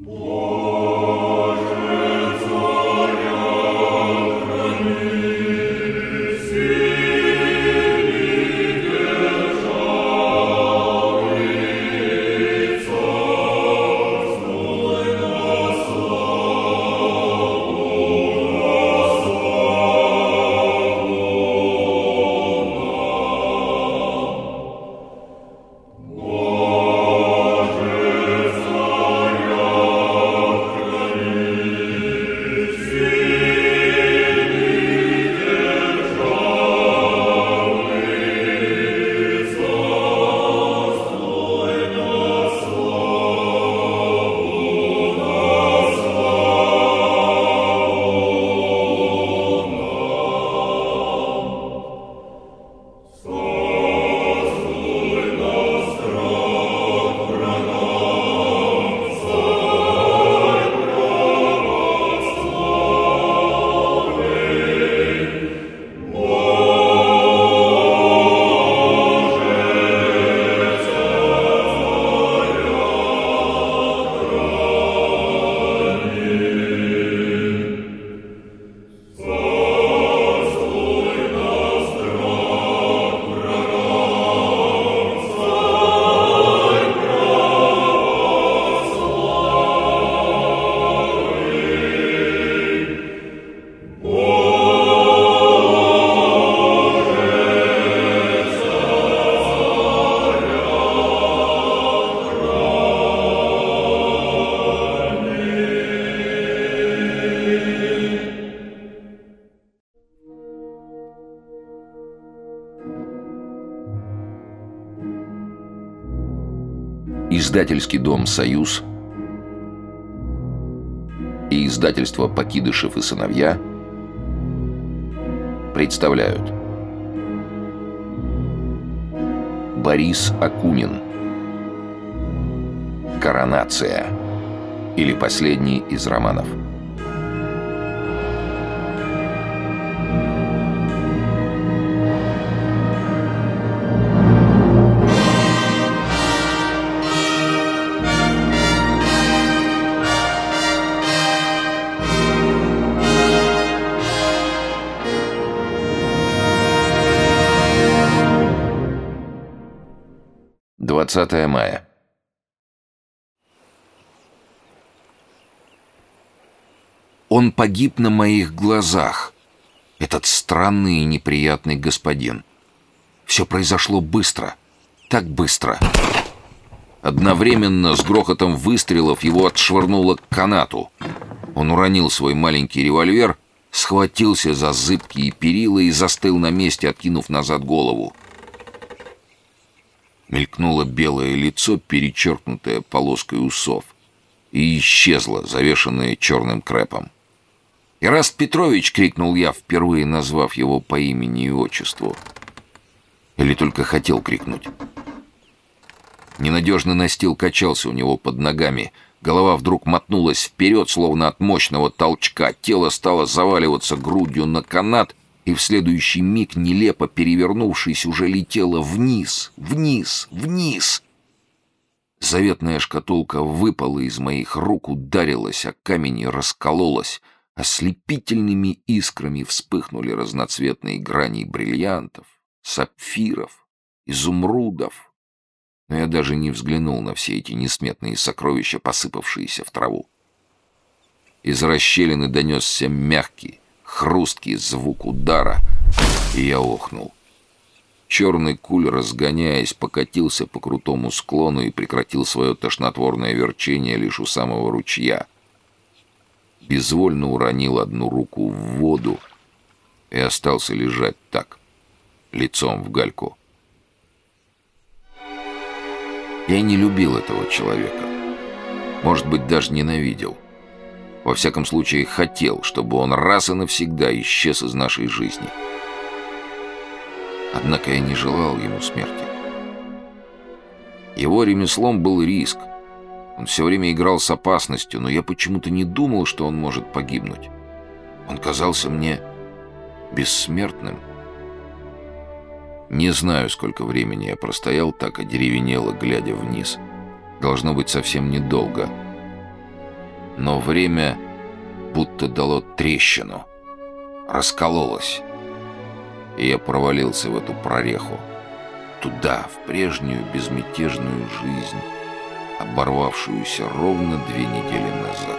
Whoa. Издательский дом «Союз» и издательство «Покидышев и сыновья» представляют. Борис Акунин. «Коронация» или последний из романов – 20 мая. Он погиб на моих глазах, этот странный и неприятный господин. Все произошло быстро, так быстро. Одновременно с грохотом выстрелов его отшвырнуло к канату. Он уронил свой маленький револьвер, схватился за зыбкие перила и застыл на месте, откинув назад голову. Мелькнуло белое лицо, перечеркнутое полоской усов, и исчезло, завешенное черным крепом. «Ираст Петрович!» — крикнул я, впервые назвав его по имени и отчеству. Или только хотел крикнуть. Ненадежный настил качался у него под ногами. Голова вдруг мотнулась вперед, словно от мощного толчка. Тело стало заваливаться грудью на канат, и в следующий миг, нелепо перевернувшись, уже летела вниз, вниз, вниз. Заветная шкатулка выпала из моих рук, ударилась, а камень и раскололась. Ослепительными искрами вспыхнули разноцветные грани бриллиантов, сапфиров, изумрудов. Но я даже не взглянул на все эти несметные сокровища, посыпавшиеся в траву. Из расщелины донесся мягкий, хрусткий звук удара, и я охнул. Черный куль, разгоняясь, покатился по крутому склону и прекратил свое тошнотворное верчение лишь у самого ручья. Безвольно уронил одну руку в воду и остался лежать так, лицом в гальку. Я не любил этого человека. Может быть, даже ненавидел. Во всяком случае, хотел, чтобы он раз и навсегда исчез из нашей жизни. Однако я не желал ему смерти. Его ремеслом был риск. Он все время играл с опасностью, но я почему-то не думал, что он может погибнуть. Он казался мне бессмертным. Не знаю, сколько времени я простоял так одеревенело, глядя вниз. Должно быть совсем недолго. Но время будто дало трещину, раскололось, и я провалился в эту прореху, туда, в прежнюю безмятежную жизнь, оборвавшуюся ровно две недели назад.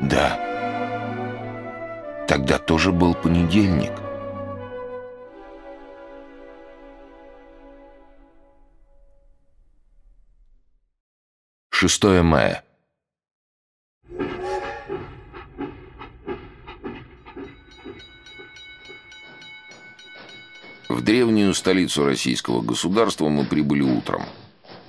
Да, тогда тоже был понедельник. Шестое мая. В древнюю столицу российского государства мы прибыли утром.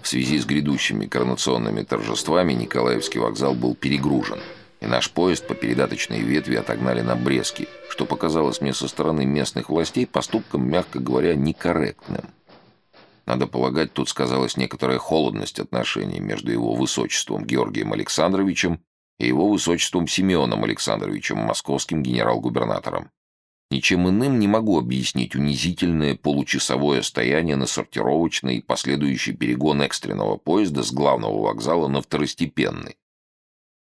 В связи с грядущими коронационными торжествами Николаевский вокзал был перегружен, и наш поезд по передаточной ветви отогнали на Брески, что показалось мне со стороны местных властей поступком, мягко говоря, некорректным. Надо полагать, тут сказалась некоторая холодность отношений между его высочеством Георгием Александровичем и его высочеством Семеном Александровичем, московским генерал-губернатором. Ничем иным не могу объяснить унизительное получасовое стояние на сортировочной и последующий перегон экстренного поезда с главного вокзала на второстепенный.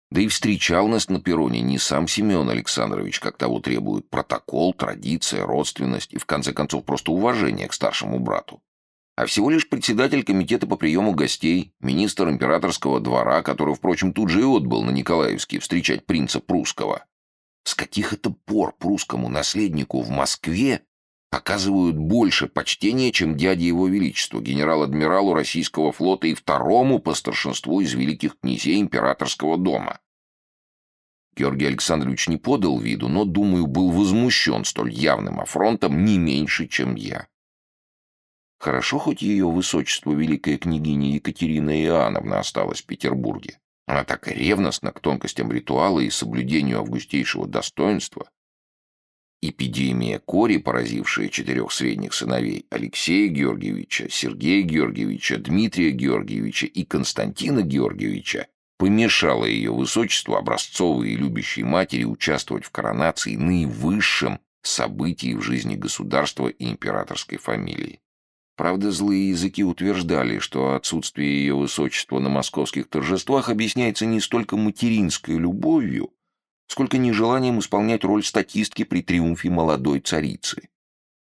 Да и встречал нас на перроне не сам Семен Александрович, как того требует протокол, традиция, родственность и, в конце концов, просто уважение к старшему брату, а всего лишь председатель комитета по приему гостей, министр императорского двора, который, впрочем, тут же и отбыл на Николаевский встречать принца прусского. С каких это пор прусскому наследнику в Москве оказывают больше почтения, чем дяде его величеству, генерал-адмиралу российского флота и второму по старшинству из великих князей императорского дома? Георгий Александрович не подал виду, но, думаю, был возмущен столь явным афронтом не меньше, чем я. Хорошо, хоть ее высочество великая княгиня Екатерина Иоанновна осталась в Петербурге. Она так ревностна к тонкостям ритуала и соблюдению августейшего достоинства. Эпидемия кори, поразившая четырех средних сыновей Алексея Георгиевича, Сергея Георгиевича, Дмитрия Георгиевича и Константина Георгиевича, помешала ее высочеству, образцовой и любящей матери, участвовать в коронации наивысшем событии в жизни государства и императорской фамилии. Правда, злые языки утверждали, что отсутствие ее высочества на московских торжествах объясняется не столько материнской любовью, сколько нежеланием исполнять роль статистки при триумфе молодой царицы.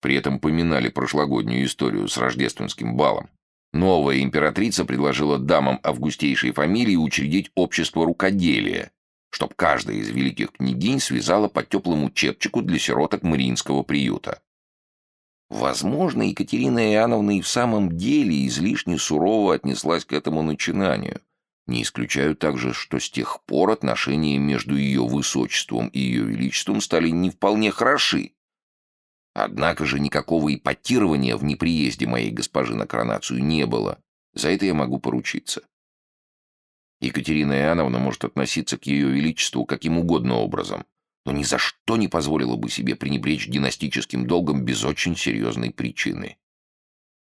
При этом поминали прошлогоднюю историю с рождественским балом. Новая императрица предложила дамам августейшей фамилии учредить общество рукоделия, чтоб каждая из великих княгинь связала по теплому чепчику для сироток Мариинского приюта. Возможно, Екатерина Иоанновна и в самом деле излишне сурово отнеслась к этому начинанию. Не исключаю также, что с тех пор отношения между ее высочеством и ее величеством стали не вполне хороши. Однако же никакого ипотирования в неприезде моей госпожи на коронацию не было. За это я могу поручиться. Екатерина Иоанновна может относиться к ее величеству каким угодно образом но ни за что не позволила бы себе пренебречь династическим долгом без очень серьезной причины.